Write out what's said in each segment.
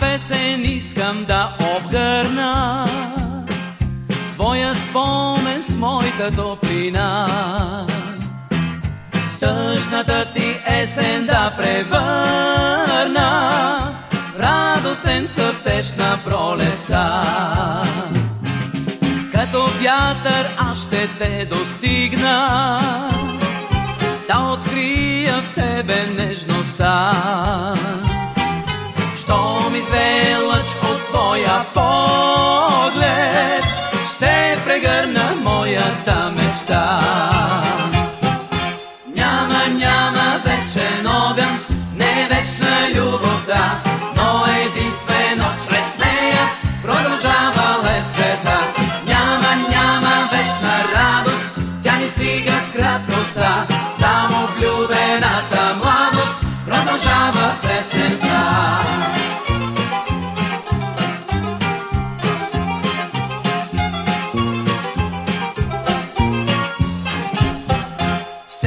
песен искам да обгърна. Твоя спомен с моята топлина. Тъжната ти есен да превърна. Радостен цъфтеж на пролета. Като вятър аз ще те достигна. Да открия в тебе нежността Що ми две лъч от твоя поглед. Ще прегърна моята мечта. Няма, няма вечен огън Не вечна любовта Но единствено чрез нея Продължава ле света Няма, няма вечна радост Тя ни стига с краткостта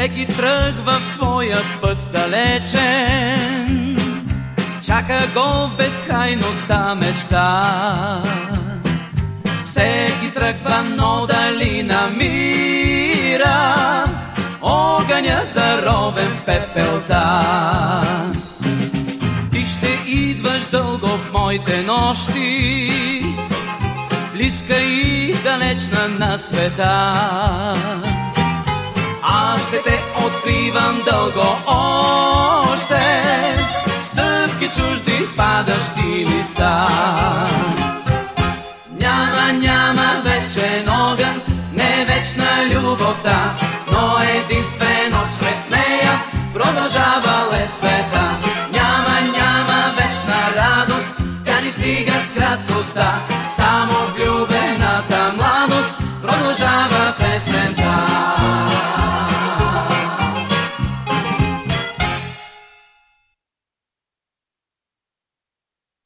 Всеки тръгва в своя път далечен, чака го в безкрайността мечта. Всеки тръгва, но дали намира огъня заровен в пепелта. Ти ще идваш дълго в моите нощи, близка и далечна на света. Аз ще те откривам дълго още, стъпки чужди, падащи листа. Няма, няма вечен огън, не вечна любовта, но единствено чрез нея продължава ле света. Няма, няма вечна радост, тя ни стига с краткостта, само влюбената младост